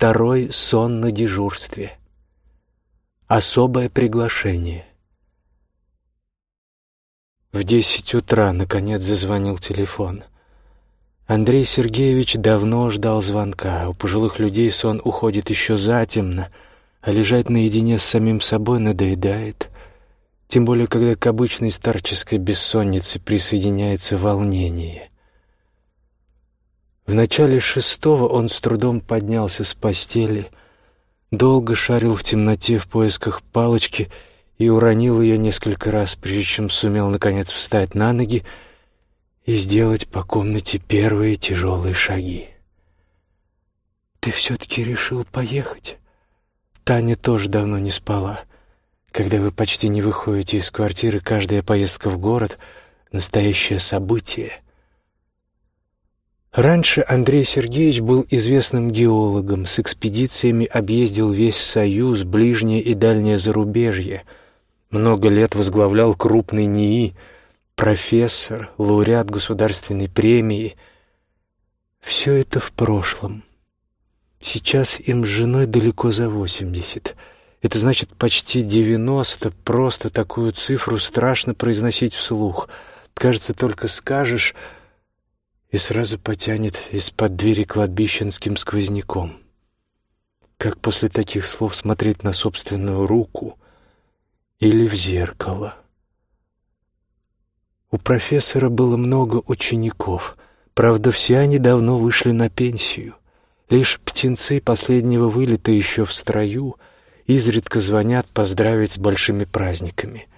Второй сон на дежурстве. Особое приглашение. В десять утра, наконец, зазвонил телефон. Андрей Сергеевич давно ждал звонка. У пожилых людей сон уходит еще затемно, а лежать наедине с самим собой надоедает. Тем более, когда к обычной старческой бессоннице присоединяется волнение. В начале шестого он с трудом поднялся с постели, долго шарил в темноте в поисках палочки — и уронил ее несколько раз, прежде чем сумел, наконец, встать на ноги и сделать по комнате первые тяжелые шаги. «Ты все-таки решил поехать?» Таня тоже давно не спала. Когда вы почти не выходите из квартиры, каждая поездка в город — настоящее событие. Раньше Андрей Сергеевич был известным геологом, с экспедициями объездил весь Союз, ближнее и дальнее зарубежье — много лет возглавлял крупный НИИ, профессор, лауреат государственной премии. Все это в прошлом. Сейчас им с женой далеко за восемьдесят. Это значит почти девяносто. Просто такую цифру страшно произносить вслух. Кажется, только скажешь, и сразу потянет из-под двери кладбищенским сквозняком. Как после таких слов смотреть на собственную руку — или в зеркало. У профессора было много учеников, правда, все они давно вышли на пенсию. Лишь птенцы последнего вылета еще в строю изредка звонят поздравить с большими праздниками.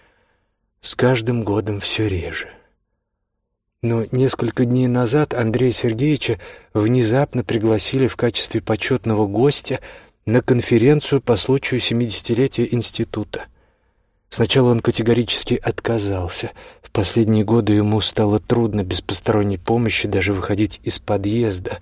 С каждым годом все реже. Но несколько дней назад Андрея Сергеевича внезапно пригласили в качестве почетного гостя на конференцию по случаю 70-летия института. Сначала он категорически отказался. В последние годы ему стало трудно без посторонней помощи даже выходить из подъезда.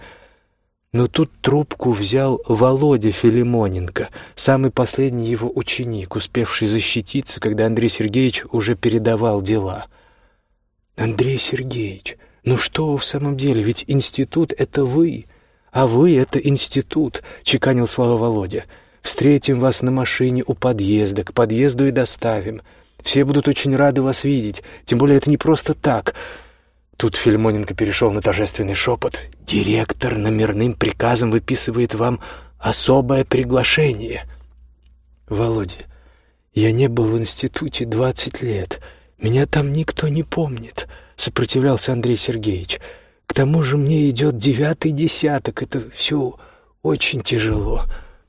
Но тут трубку взял Володя Филимоненко, самый последний его ученик, успевший защититься, когда Андрей Сергеевич уже передавал дела. «Андрей Сергеевич, ну что вы в самом деле, ведь институт — это вы, а вы — это институт», — чеканил слова Володя. Встретим вас на машине у подъезда, к подъезду и доставим. Все будут очень рады вас видеть, тем более это не просто так». Тут Филимоненко перешел на торжественный шепот. «Директор номерным приказом выписывает вам особое приглашение». «Володя, я не был в институте двадцать лет. Меня там никто не помнит», — сопротивлялся Андрей Сергеевич. «К тому же мне идет девятый десяток. Это все очень тяжело».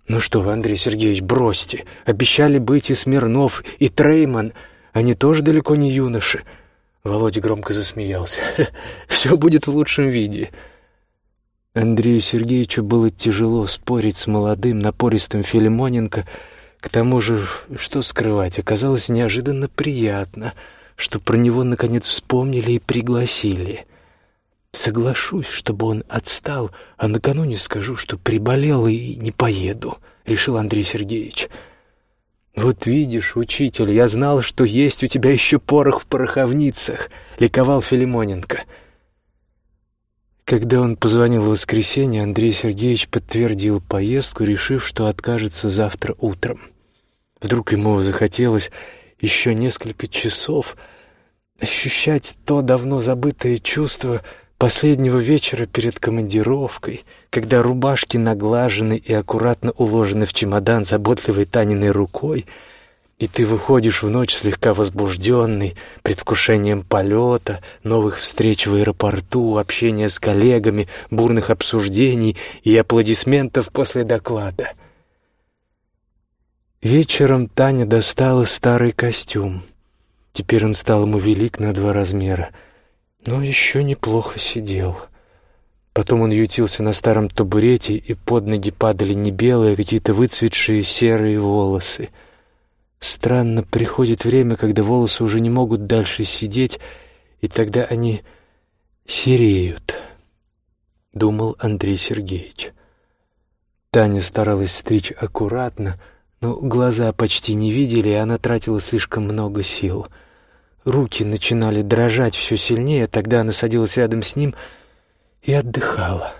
«Ну что вы, Андрей Сергеевич, бросьте. Обещали быть и Смирнов, и Трейман. Они тоже далеко не юноши». Володя громко засмеялся. «Все будет в лучшем виде». Андрею Сергеевичу было тяжело спорить с молодым, напористым Филимоненко. К тому же, что скрывать, оказалось неожиданно приятно, что про него, наконец, вспомнили и пригласили. Соглашусь, чтобы он отстал, а накануне скажу, что приболел и не поеду, решил Андрей Сергеевич. Вот видишь, учитель, я знал, что есть у тебя еще порох в пороховницах, ликовал Филимоненко. Когда он позвонил в воскресенье, Андрей Сергеевич подтвердил поездку, решив, что откажется завтра утром. Вдруг ему захотелось еще несколько часов ощущать то давно забытое чувство — Последнего вечера перед командировкой, когда рубашки наглажены и аккуратно уложены в чемодан заботливой Таниной рукой, и ты выходишь в ночь слегка возбужденный, предвкушением полета, новых встреч в аэропорту, общения с коллегами, бурных обсуждений и аплодисментов после доклада. Вечером Таня достала старый костюм. Теперь он стал ему велик на два размера — но еще неплохо сидел. Потом он ютился на старом табурете, и под ноги падали не белые, а какие-то выцветшие серые волосы. Странно, приходит время, когда волосы уже не могут дальше сидеть, и тогда они сереют, — думал Андрей Сергеевич. Таня старалась стричь аккуратно, но глаза почти не видели, и она тратила слишком много сил — Руки начинали дрожать все сильнее, тогда она садилась рядом с ним и отдыхала.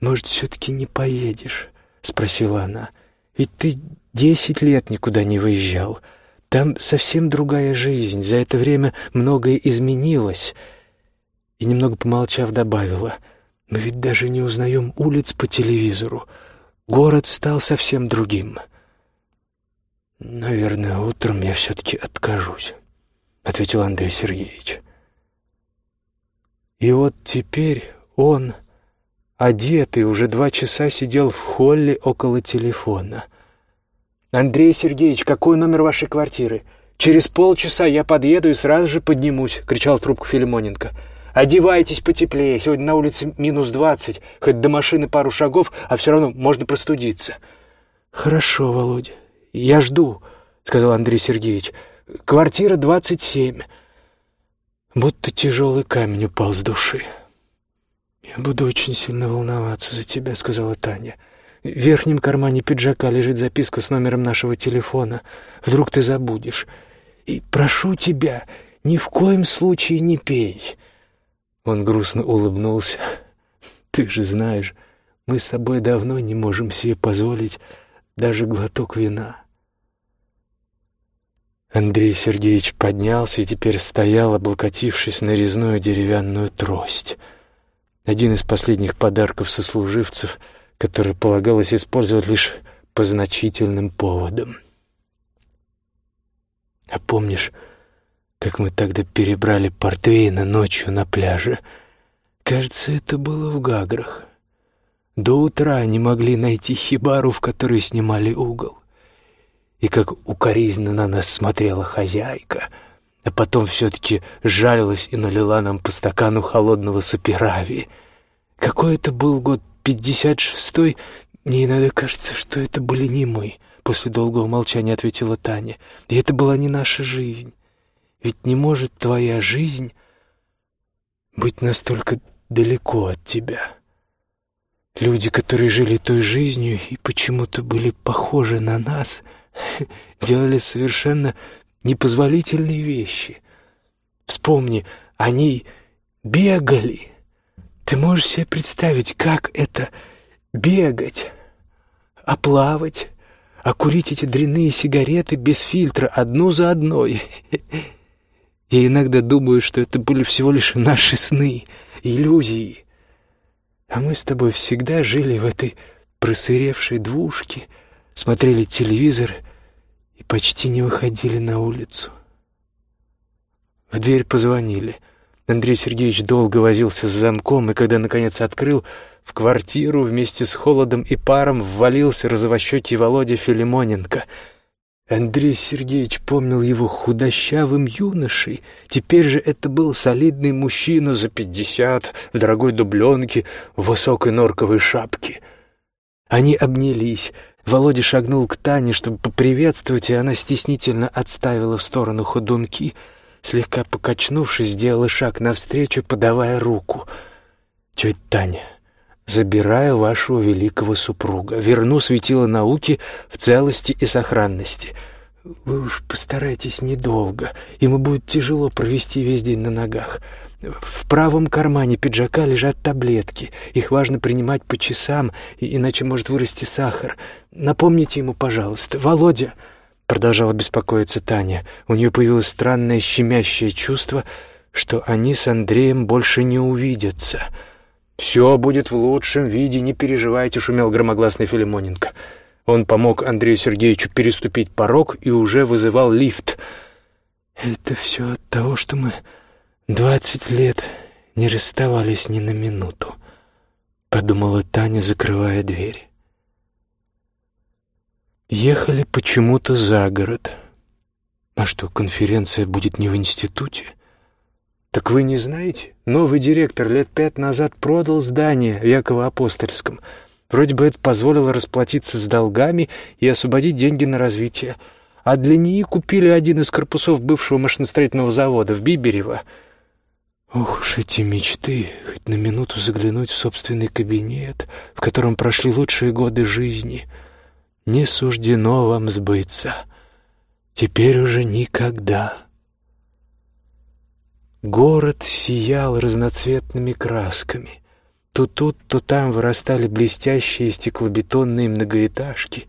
«Может, все-таки не поедешь?» — спросила она. «Ведь ты десять лет никуда не выезжал. Там совсем другая жизнь. За это время многое изменилось». И немного помолчав, добавила. «Мы ведь даже не узнаем улиц по телевизору. Город стал совсем другим». «Наверное, утром я все-таки откажусь», — ответил Андрей Сергеевич. И вот теперь он, одетый, уже два часа сидел в холле около телефона. «Андрей Сергеевич, какой номер вашей квартиры? Через полчаса я подъеду и сразу же поднимусь», — кричал трубку Филимоненко. «Одевайтесь потеплее, сегодня на улице минус двадцать, хоть до машины пару шагов, а все равно можно простудиться». «Хорошо, Володя, я жду», — сказал Андрей Сергеевич. «Квартира двадцать семь». Будто тяжелый камень упал с души. «Я буду очень сильно волноваться за тебя», — сказала Таня. «В верхнем кармане пиджака лежит записка с номером нашего телефона. Вдруг ты забудешь. И прошу тебя, ни в коем случае не пей». Он грустно улыбнулся. «Ты же знаешь, мы с тобой давно не можем себе позволить даже глоток вина». Андрей Сергеевич поднялся и теперь стоял, облокотившись на резную деревянную трость. Один из последних подарков сослуживцев, который полагалось использовать лишь по значительным поводам. А помнишь, как мы тогда перебрали портвейна ночью на пляже? Кажется, это было в Гаграх. До утра не могли найти хибару, в которой снимали угол и как укоризненно на нас смотрела хозяйка, а потом все-таки жалилась и налила нам по стакану холодного саперави. Какой это был год, пятьдесят шестой? Мне иногда кажется, что это были не мы, после долгого молчания ответила Таня. И это была не наша жизнь. Ведь не может твоя жизнь быть настолько далеко от тебя. Люди, которые жили той жизнью и почему-то были похожи на нас — делали совершенно непозволительные вещи. Вспомни, они бегали. Ты можешь себе представить, как это бегать, а плавать, а курить эти дрянные сигареты без фильтра, одну за одной. Я иногда думаю, что это были всего лишь наши сны, иллюзии. А мы с тобой всегда жили в этой просыревшей двушке, смотрели телевизор и почти не выходили на улицу. В дверь позвонили. Андрей Сергеевич долго возился с замком, и когда, наконец, открыл, в квартиру вместе с холодом и паром ввалился розовощекий Володя Филимоненко. Андрей Сергеевич помнил его худощавым юношей. Теперь же это был солидный мужчина за пятьдесят, в дорогой дубленке, в высокой норковой шапке. Они обнялись, Володя шагнул к Тане, чтобы поприветствовать, и она стеснительно отставила в сторону ходунки, слегка покачнувшись, сделала шаг навстречу, подавая руку. «Тетя Таня, забираю вашего великого супруга, верну светило науки в целости и сохранности». «Вы уж постарайтесь недолго, ему будет тяжело провести весь день на ногах. В правом кармане пиджака лежат таблетки. Их важно принимать по часам, иначе может вырасти сахар. Напомните ему, пожалуйста. Володя, продолжала беспокоиться Таня. У нее появилось странное щемящее чувство, что они с Андреем больше не увидятся. «Все будет в лучшем виде, не переживайте», — шумел громогласный Филимоненко. Он помог Андрею Сергеевичу переступить порог и уже вызывал лифт. «Это все от того, что мы «Двадцать лет не расставались ни на минуту», — подумала Таня, закрывая дверь. Ехали почему-то за город. А что, конференция будет не в институте? Так вы не знаете? Новый директор лет пять назад продал здание в Яково-Апостольском. Вроде бы это позволило расплатиться с долгами и освободить деньги на развитие. А для НИИ купили один из корпусов бывшего машиностроительного завода в Биберево — Ох уж эти мечты, хоть на минуту заглянуть в собственный кабинет, в котором прошли лучшие годы жизни. Не суждено вам сбыться. Теперь уже никогда. Город сиял разноцветными красками. То тут, то там вырастали блестящие стеклобетонные многоэтажки.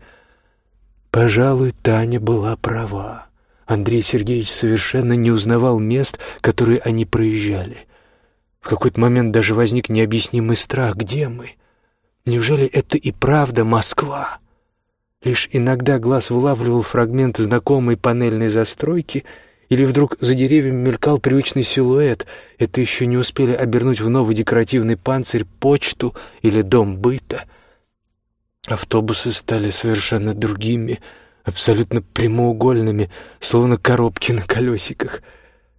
Пожалуй, Таня была права. Андрей Сергеевич совершенно не узнавал мест, которые они проезжали. В какой-то момент даже возник необъяснимый страх. Где мы? Неужели это и правда Москва? Лишь иногда глаз вылавливал фрагмент знакомой панельной застройки, или вдруг за деревьями мелькал привычный силуэт. Это еще не успели обернуть в новый декоративный панцирь почту или дом быта. Автобусы стали совершенно другими, абсолютно прямоугольными, словно коробки на колесиках.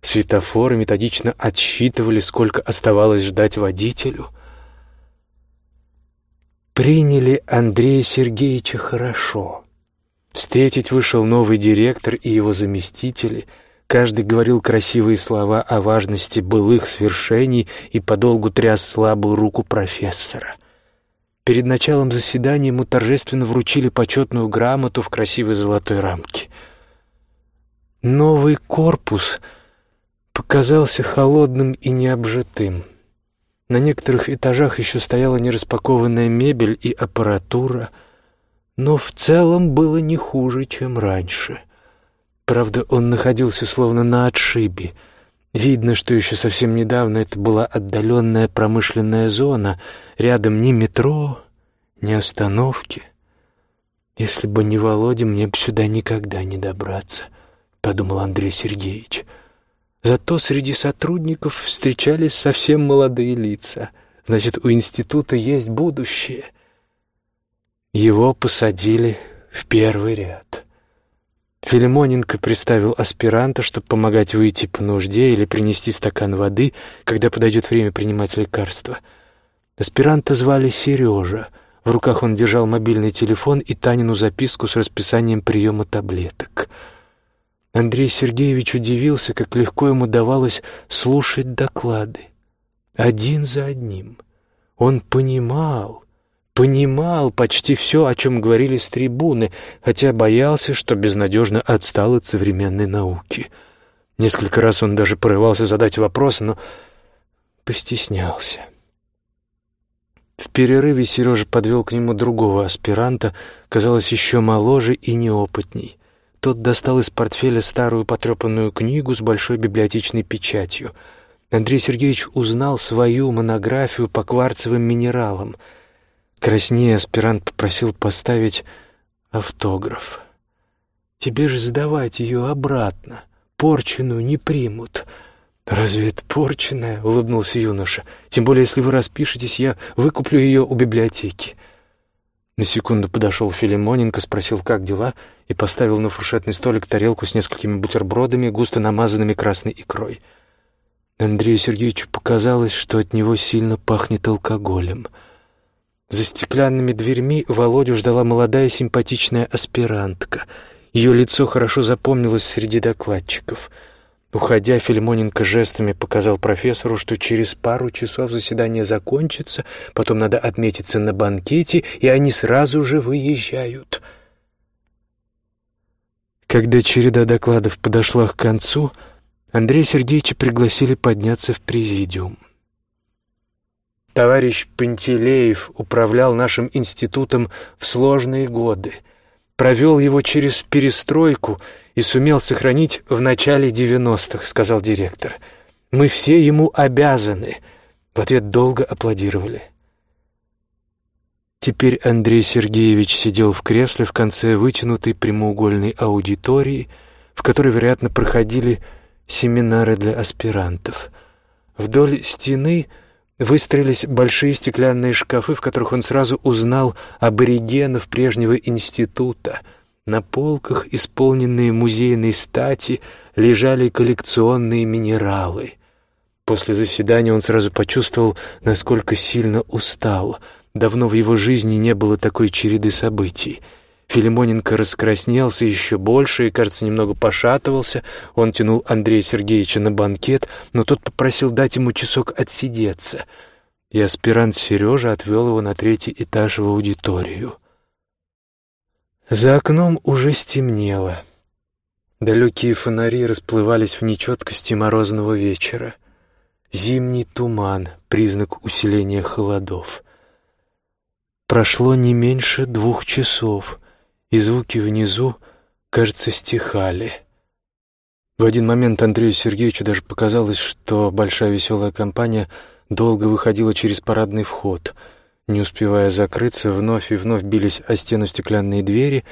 Светофоры методично отсчитывали, сколько оставалось ждать водителю — Приняли Андрея Сергеевича хорошо. Встретить вышел новый директор и его заместители. Каждый говорил красивые слова о важности былых свершений и подолгу тряс слабую руку профессора. Перед началом заседания ему торжественно вручили почетную грамоту в красивой золотой рамке. Новый корпус показался холодным и необжитым. На некоторых этажах еще стояла нераспакованная мебель и аппаратура, но в целом было не хуже, чем раньше. Правда, он находился словно на отшибе. Видно, что еще совсем недавно это была отдаленная промышленная зона, рядом ни метро, ни остановки. «Если бы не Володя, мне бы сюда никогда не добраться», — подумал Андрей Сергеевич. — Зато среди сотрудников встречались совсем молодые лица. Значит, у института есть будущее. Его посадили в первый ряд. Филимоненко представил аспиранта, чтобы помогать выйти по нужде или принести стакан воды, когда подойдет время принимать лекарства. Аспиранта звали Сережа. В руках он держал мобильный телефон и Танину записку с расписанием приема таблеток — Андрей Сергеевич удивился, как легко ему давалось слушать доклады. Один за одним. Он понимал, понимал почти все, о чем говорили с трибуны, хотя боялся, что безнадежно отстал от современной науки. Несколько раз он даже порывался задать вопрос, но постеснялся. В перерыве Сережа подвел к нему другого аспиранта, казалось, еще моложе и неопытней. Тот достал из портфеля старую потрепанную книгу с большой библиотечной печатью. Андрей Сергеевич узнал свою монографию по кварцевым минералам. Краснее аспирант попросил поставить автограф. «Тебе же сдавать ее обратно. Порченую не примут». «Разве это порченная?» — улыбнулся юноша. «Тем более, если вы распишетесь, я выкуплю ее у библиотеки». На секунду подошел Филимоненко, спросил, как дела, и поставил на фуршетный столик тарелку с несколькими бутербродами, густо намазанными красной икрой. Андрею Сергеевичу показалось, что от него сильно пахнет алкоголем. За стеклянными дверьми Володю ждала молодая симпатичная аспирантка. Ее лицо хорошо запомнилось среди докладчиков — Уходя, Филимоненко жестами показал профессору, что через пару часов заседание закончится, потом надо отметиться на банкете, и они сразу же выезжают. Когда череда докладов подошла к концу, Андрея Сергеевича пригласили подняться в президиум. Товарищ Пантелеев управлял нашим институтом в сложные годы — провел его через перестройку и сумел сохранить в начале девяностых», — сказал директор. «Мы все ему обязаны». В ответ долго аплодировали. Теперь Андрей Сергеевич сидел в кресле в конце вытянутой прямоугольной аудитории, в которой, вероятно, проходили семинары для аспирантов. Вдоль стены — Выстроились большие стеклянные шкафы, в которых он сразу узнал аборигенов прежнего института. На полках, исполненные музейной стати, лежали коллекционные минералы. После заседания он сразу почувствовал, насколько сильно устал. Давно в его жизни не было такой череды событий — Филимоненко раскраснелся еще больше и, кажется, немного пошатывался. Он тянул Андрея Сергеевича на банкет, но тот попросил дать ему часок отсидеться. И аспирант Сережа отвел его на третий этаж в аудиторию. За окном уже стемнело. Далекие фонари расплывались в нечеткости морозного вечера. Зимний туман — признак усиления холодов. Прошло не меньше двух часов, и звуки внизу, кажется, стихали. В один момент Андрею Сергеевичу даже показалось, что большая веселая компания долго выходила через парадный вход. Не успевая закрыться, вновь и вновь бились о стену стеклянные двери,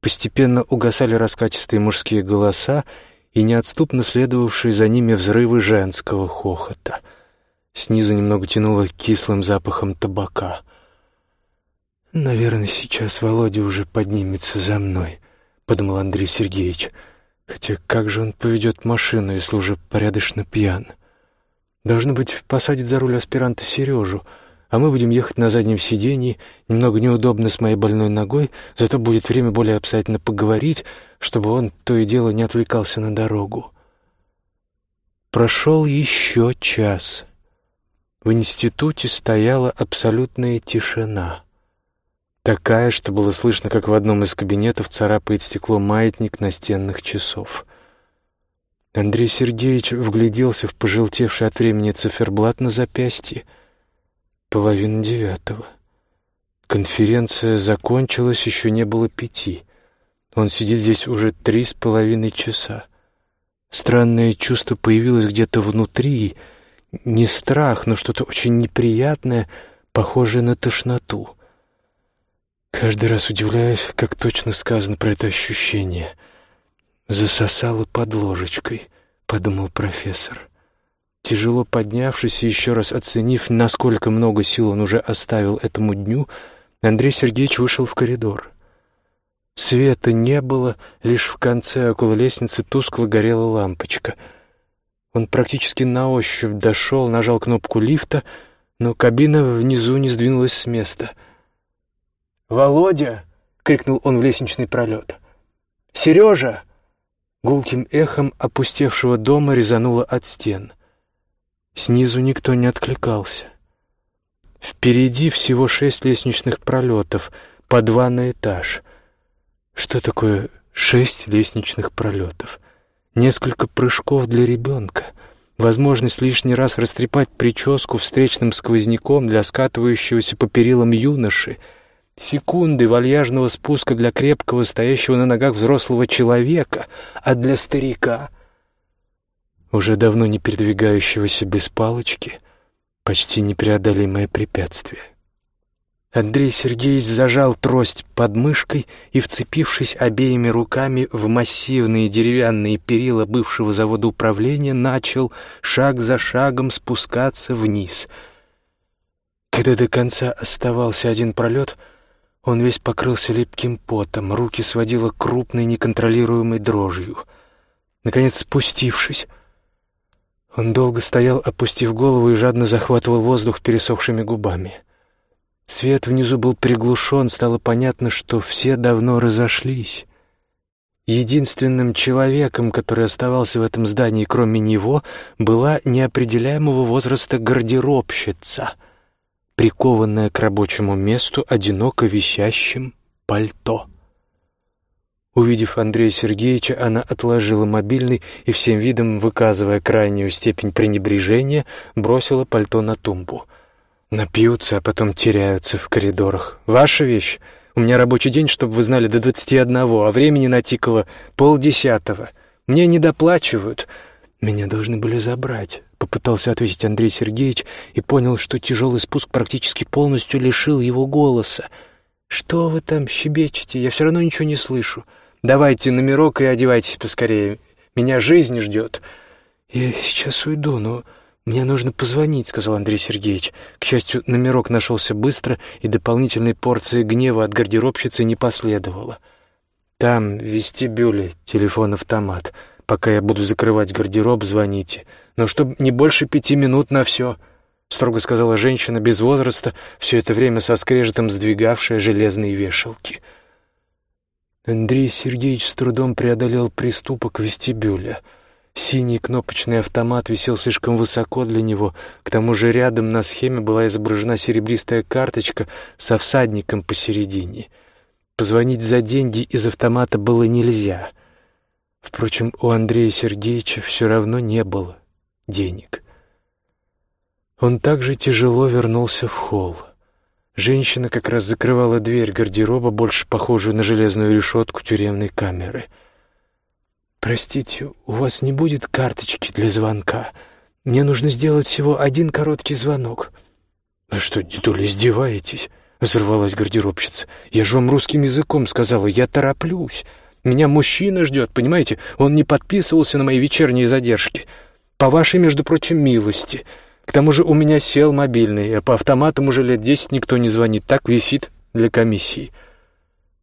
постепенно угасали раскатистые мужские голоса, и неотступно следовавшие за ними взрывы женского хохота. Снизу немного тянуло кислым запахом табака. «Наверное, сейчас Володя уже поднимется за мной», — подумал Андрей Сергеевич. «Хотя как же он поведет машину, если уже порядочно пьян? Должно быть, посадит за руль аспиранта Сережу, а мы будем ехать на заднем сиденье, немного неудобно с моей больной ногой, зато будет время более обстоятельно поговорить, чтобы он то и дело не отвлекался на дорогу. Прошел еще час. В институте стояла абсолютная тишина. Такая, что было слышно, как в одном из кабинетов царапает стекло маятник настенных часов. Андрей Сергеевич вгляделся в пожелтевший от времени циферблат на запястье. Половина девятого. Конференция закончилась, еще не было пяти. Он сидит здесь уже три с половиной часа. Странное чувство появилось где-то внутри. Не страх, но что-то очень неприятное, похожее на тошноту. Каждый раз удивляюсь, как точно сказано про это ощущение. «Засосало под ложечкой», — подумал профессор. Тяжело поднявшись и еще раз оценив, насколько много сил он уже оставил этому дню, Андрей Сергеевич вышел в коридор. Света не было, лишь в конце около лестницы тускло горела лампочка. Он практически на ощупь дошел, нажал кнопку лифта, но кабина внизу не сдвинулась с места. «Володя!» — крикнул он в лестничный пролет. «Сережа!» Гулким эхом опустевшего дома резануло от стен. Снизу никто не откликался. Впереди всего шесть лестничных пролетов, по два на этаж — что такое шесть лестничных пролетов? Несколько прыжков для ребенка. Возможность лишний раз растрепать прическу встречным сквозняком для скатывающегося по перилам юноши. Секунды вальяжного спуска для крепкого, стоящего на ногах взрослого человека, а для старика, уже давно не передвигающегося без палочки, почти непреодолимое препятствие. Андрей Сергеевич зажал трость под мышкой и, вцепившись обеими руками в массивные деревянные перила бывшего завода управления, начал шаг за шагом спускаться вниз. Когда до конца оставался один пролет, он весь покрылся липким потом, руки сводило крупной неконтролируемой дрожью. Наконец, спустившись, он долго стоял, опустив голову и жадно захватывал воздух пересохшими губами — Свет внизу был приглушен, стало понятно, что все давно разошлись. Единственным человеком, который оставался в этом здании, кроме него, была неопределяемого возраста гардеробщица, прикованная к рабочему месту одиноко висящим пальто. Увидев Андрея Сергеевича, она отложила мобильный и всем видом, выказывая крайнюю степень пренебрежения, бросила пальто на тумбу — Напьются, а потом теряются в коридорах. Ваша вещь? У меня рабочий день, чтобы вы знали, до двадцати одного, а времени натикало полдесятого. Мне не доплачивают. Меня должны были забрать. Попытался ответить Андрей Сергеевич и понял, что тяжелый спуск практически полностью лишил его голоса. «Что вы там щебечете? Я все равно ничего не слышу. Давайте номерок и одевайтесь поскорее. Меня жизнь ждет». «Я сейчас уйду, но...» «Мне нужно позвонить», — сказал Андрей Сергеевич. К счастью, номерок нашелся быстро, и дополнительной порции гнева от гардеробщицы не последовало. «Там, в вестибюле, телефон-автомат. Пока я буду закрывать гардероб, звоните. Но чтоб не больше пяти минут на все», — строго сказала женщина без возраста, все это время со скрежетом сдвигавшая железные вешалки. Андрей Сергеевич с трудом преодолел приступок вестибюля — Синий кнопочный автомат висел слишком высоко для него, к тому же рядом на схеме была изображена серебристая карточка со всадником посередине. Позвонить за деньги из автомата было нельзя. Впрочем, у Андрея Сергеевича все равно не было денег. Он также тяжело вернулся в холл. Женщина как раз закрывала дверь гардероба, больше похожую на железную решетку тюремной камеры. «Простите, у вас не будет карточки для звонка? Мне нужно сделать всего один короткий звонок». «Вы что, дедуля, издеваетесь?» — взорвалась гардеробщица. «Я же вам русским языком сказала, я тороплюсь. Меня мужчина ждет, понимаете? Он не подписывался на мои вечерние задержки. По вашей, между прочим, милости». К тому же у меня сел мобильный, а по автоматам уже лет десять никто не звонит, так висит для комиссии.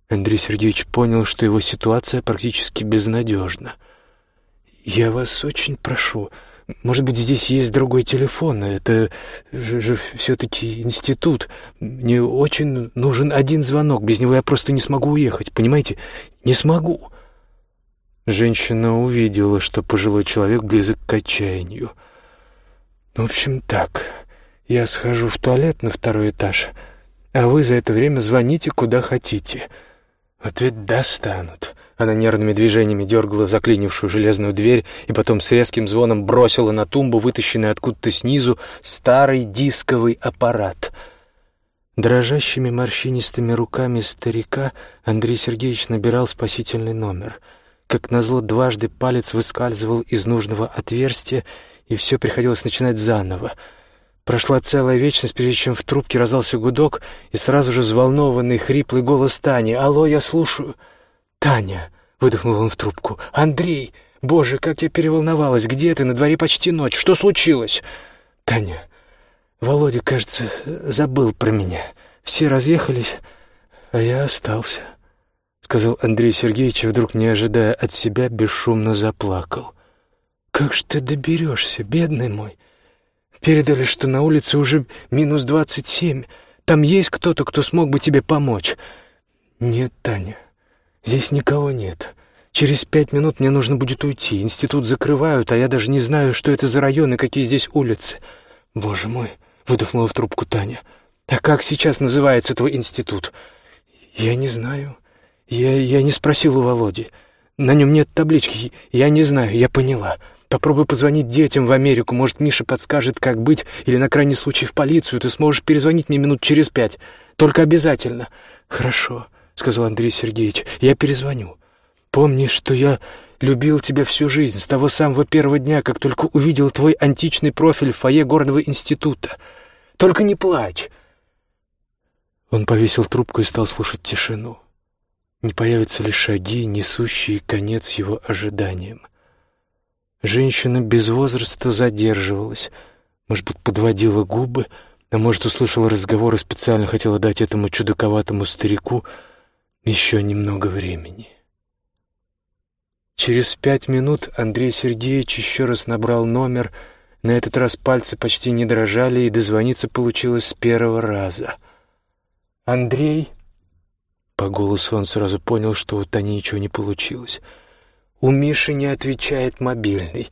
Андрей Сергеевич понял, что его ситуация практически безнадежна. «Я вас очень прошу, может быть, здесь есть другой телефон, это же, же все-таки институт. Мне очень нужен один звонок, без него я просто не смогу уехать, понимаете? Не смогу». Женщина увидела, что пожилой человек близок к отчаянию — в общем, так. Я схожу в туалет на второй этаж, а вы за это время звоните куда хотите. Вот ведь достанут. Она нервными движениями дергала заклинившую железную дверь и потом с резким звоном бросила на тумбу, вытащенный откуда-то снизу, старый дисковый аппарат. Дрожащими морщинистыми руками старика Андрей Сергеевич набирал спасительный номер. Как назло, дважды палец выскальзывал из нужного отверстия, и все приходилось начинать заново. Прошла целая вечность, прежде чем в трубке раздался гудок, и сразу же взволнованный, хриплый голос Тани. «Алло, я слушаю». «Таня», — выдохнул он в трубку, — «Андрей, боже, как я переволновалась, где ты? На дворе почти ночь, что случилось?» «Таня, Володя, кажется, забыл про меня. Все разъехались, а я остался», — сказал Андрей Сергеевич, вдруг, не ожидая от себя, бесшумно заплакал. «Как же ты доберешься, бедный мой? Передали, что на улице уже минус двадцать семь. Там есть кто-то, кто смог бы тебе помочь?» «Нет, Таня, здесь никого нет. Через пять минут мне нужно будет уйти. Институт закрывают, а я даже не знаю, что это за район и какие здесь улицы. Боже мой!» — выдохнула в трубку Таня. «А как сейчас называется твой институт?» «Я не знаю. Я, я не спросил у Володи. На нем нет таблички. Я не знаю, я поняла». Попробуй позвонить детям в Америку, может, Миша подскажет, как быть, или на крайний случай в полицию. Ты сможешь перезвонить мне минут через пять. Только обязательно». «Хорошо», — сказал Андрей Сергеевич, — «я перезвоню. Помни, что я любил тебя всю жизнь, с того самого первого дня, как только увидел твой античный профиль в фойе горного института. Только не плачь». Он повесил трубку и стал слушать тишину. Не появятся ли шаги, несущие конец его ожиданиям. Женщина без возраста задерживалась, может быть, подводила губы, а может, услышала разговор и специально хотела дать этому чудаковатому старику еще немного времени. Через пять минут Андрей Сергеевич еще раз набрал номер. На этот раз пальцы почти не дрожали, и дозвониться получилось с первого раза. «Андрей?» По голосу он сразу понял, что у Тани ничего не получилось — у Миши не отвечает мобильный,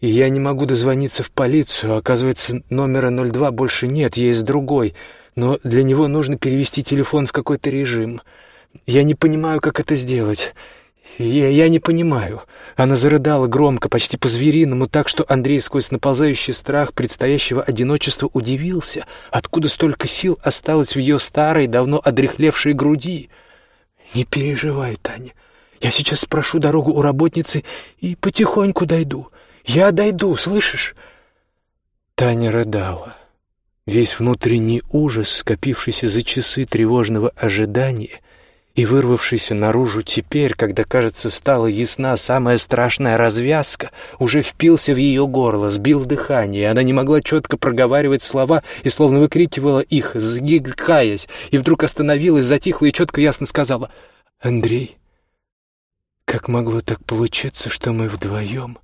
и я не могу дозвониться в полицию. Оказывается, номера 02 больше нет, есть другой, но для него нужно перевести телефон в какой-то режим. Я не понимаю, как это сделать. Я, я не понимаю. Она зарыдала громко, почти по-звериному, так что Андрей сквозь наползающий страх предстоящего одиночества удивился, откуда столько сил осталось в ее старой, давно одрехлевшей груди. «Не переживай, Таня, я сейчас спрошу дорогу у работницы и потихоньку дойду. Я дойду, слышишь?» Таня рыдала. Весь внутренний ужас, скопившийся за часы тревожного ожидания и вырвавшийся наружу теперь, когда, кажется, стала ясна самая страшная развязка, уже впился в ее горло, сбил дыхание, она не могла четко проговаривать слова и словно выкрикивала их, сгигкаясь, и вдруг остановилась, затихла и четко ясно сказала «Андрей, как могло так получиться, что мы вдвоем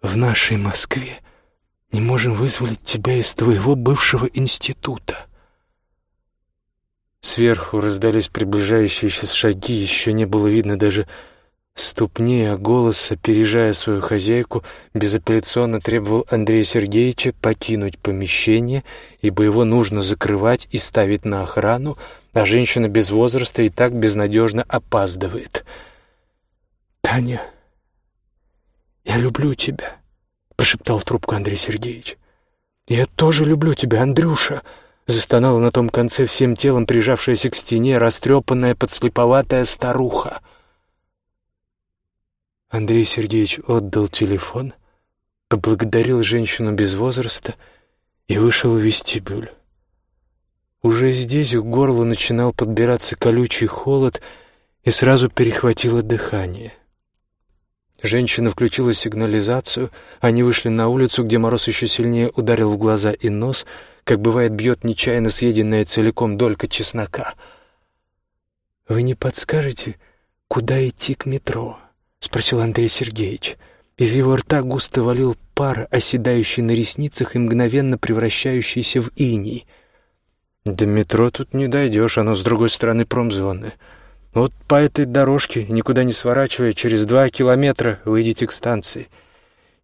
в нашей Москве не можем вызволить тебя из твоего бывшего института?» Сверху раздались приближающиеся шаги, еще не было видно даже ступни, а голос, опережая свою хозяйку, безапелляционно требовал Андрея Сергеевича покинуть помещение, ибо его нужно закрывать и ставить на охрану, а женщина без возраста и так безнадежно опаздывает — «Таня, я люблю тебя», — прошептал в трубку Андрей Сергеевич. «Я тоже люблю тебя, Андрюша!» Застонала на том конце всем телом прижавшаяся к стене растрепанная подслеповатая старуха. Андрей Сергеевич отдал телефон, поблагодарил женщину без возраста и вышел в вестибюль. Уже здесь к горлу начинал подбираться колючий холод и сразу перехватило дыхание. Женщина включила сигнализацию, они вышли на улицу, где мороз еще сильнее ударил в глаза и нос — как бывает бьет нечаянно съеденная целиком долька чеснока. «Вы не подскажете, куда идти к метро?» — спросил Андрей Сергеевич. Из его рта густо валил пар, оседающий на ресницах и мгновенно превращающийся в иней. «До метро тут не дойдешь, оно с другой стороны промзоны. Вот по этой дорожке, никуда не сворачивая, через два километра выйдете к станции.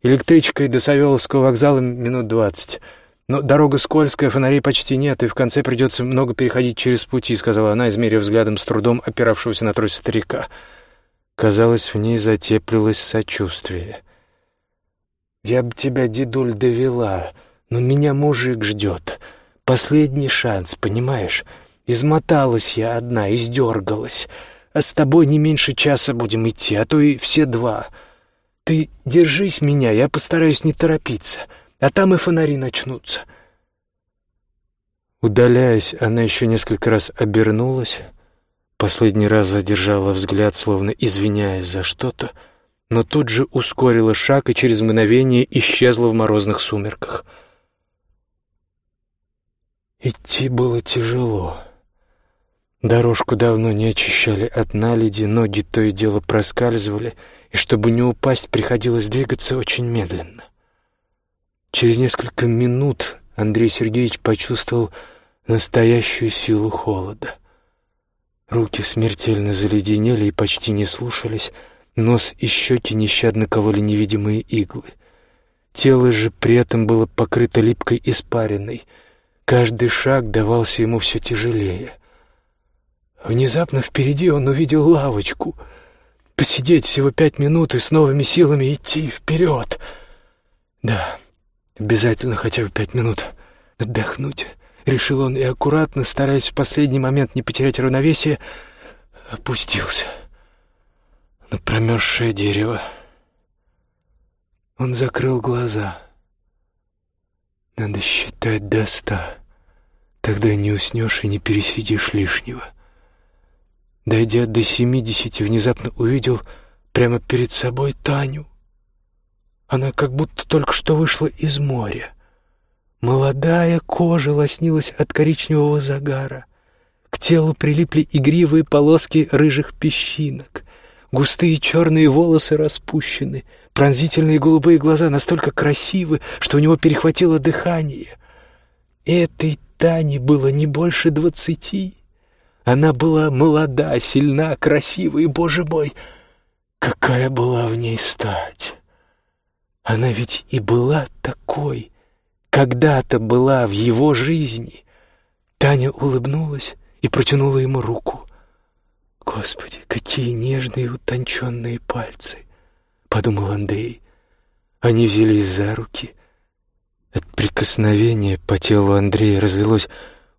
Электричкой до Савеловского вокзала минут двадцать». «Но дорога скользкая, фонарей почти нет, и в конце придется много переходить через пути», — сказала она, измерив взглядом с трудом опиравшегося на трость старика. Казалось, в ней затеплилось сочувствие. «Я бы тебя, дедуль, довела, но меня мужик ждет. Последний шанс, понимаешь? Измоталась я одна, издергалась. А с тобой не меньше часа будем идти, а то и все два. Ты держись меня, я постараюсь не торопиться» а там и фонари начнутся. Удаляясь, она еще несколько раз обернулась, последний раз задержала взгляд, словно извиняясь за что-то, но тут же ускорила шаг и через мгновение исчезла в морозных сумерках. Идти было тяжело. Дорожку давно не очищали от наледи, ноги то и дело проскальзывали, и чтобы не упасть, приходилось двигаться очень медленно. Через несколько минут Андрей Сергеевич почувствовал настоящую силу холода. Руки смертельно заледенели и почти не слушались, нос и щеки нещадно кололи невидимые иглы. Тело же при этом было покрыто липкой испариной. Каждый шаг давался ему все тяжелее. Внезапно впереди он увидел лавочку. Посидеть всего пять минут и с новыми силами идти вперед. Да, Обязательно хотя бы пять минут отдохнуть, решил он и аккуратно, стараясь в последний момент не потерять равновесие, опустился на промерзшее дерево. Он закрыл глаза. Надо считать до ста. Тогда не уснешь и не пересидишь лишнего. Дойдя до семидесяти, внезапно увидел прямо перед собой Таню. Она как будто только что вышла из моря. Молодая кожа лоснилась от коричневого загара. К телу прилипли игривые полоски рыжих песчинок. Густые черные волосы распущены. Пронзительные голубые глаза настолько красивы, что у него перехватило дыхание. Этой Тане было не больше двадцати. Она была молода, сильна, красива, и, боже мой, какая была в ней стать! Она ведь и была такой, когда-то была в его жизни. Таня улыбнулась и протянула ему руку. «Господи, какие нежные утонченные пальцы!» — подумал Андрей. Они взялись за руки. От прикосновения по телу Андрея разлилось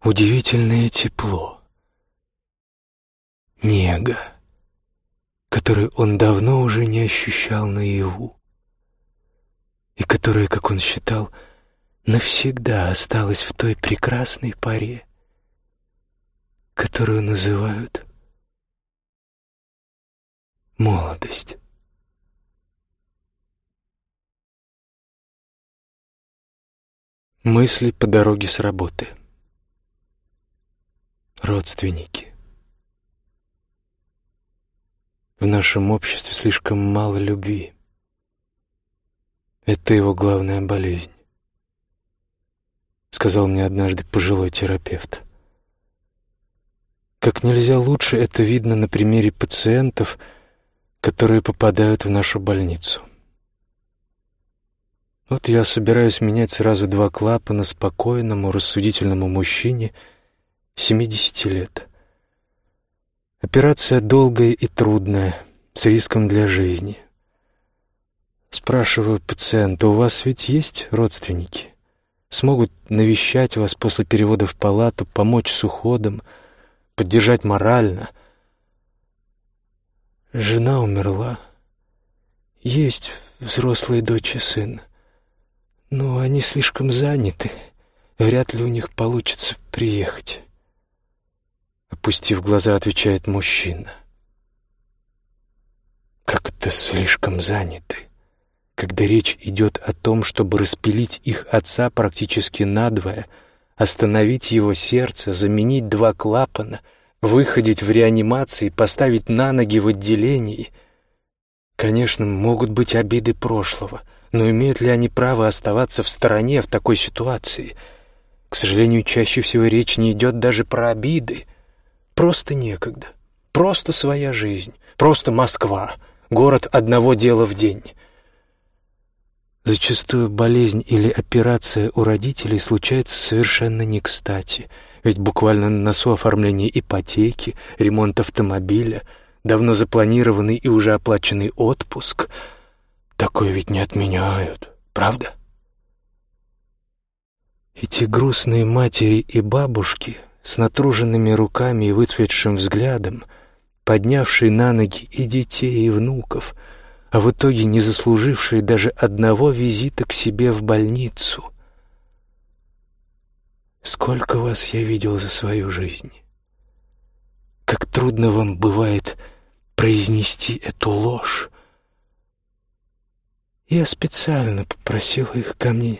удивительное тепло. Нега, которую он давно уже не ощущал наяву и которая, как он считал, навсегда осталась в той прекрасной паре, которую называют молодость. Мысли по дороге с работы. Родственники. В нашем обществе слишком мало любви. Это его главная болезнь, сказал мне однажды пожилой терапевт. Как нельзя лучше это видно на примере пациентов, которые попадают в нашу больницу. Вот я собираюсь менять сразу два клапана спокойному, рассудительному мужчине 70 лет. Операция долгая и трудная, с риском для жизни. Спрашиваю пациента, у вас ведь есть родственники? смогут навещать вас после перевода в палату, помочь с уходом, поддержать морально. Жена умерла. Есть взрослые дочь и сын. Но они слишком заняты. Вряд ли у них получится приехать. Опустив глаза, отвечает мужчина. Как это слишком заняты, когда речь идет о том, чтобы распилить их отца практически надвое, остановить его сердце, заменить два клапана, выходить в реанимации, поставить на ноги в отделении. Конечно, могут быть обиды прошлого, но имеют ли они право оставаться в стороне в такой ситуации? К сожалению, чаще всего речь не идет даже про обиды. Просто некогда. Просто своя жизнь. Просто Москва город одного дела в день. Зачастую болезнь или операция у родителей случается совершенно не кстати, ведь буквально на носу оформление ипотеки, ремонт автомобиля, давно запланированный и уже оплаченный отпуск. Такое ведь не отменяют, правда? Эти грустные матери и бабушки с натруженными руками и выцветшим взглядом — поднявший на ноги и детей, и внуков, а в итоге не заслуживший даже одного визита к себе в больницу. Сколько вас я видел за свою жизнь. Как трудно вам бывает произнести эту ложь. Я специально попросил их ко мне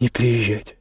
не приезжать.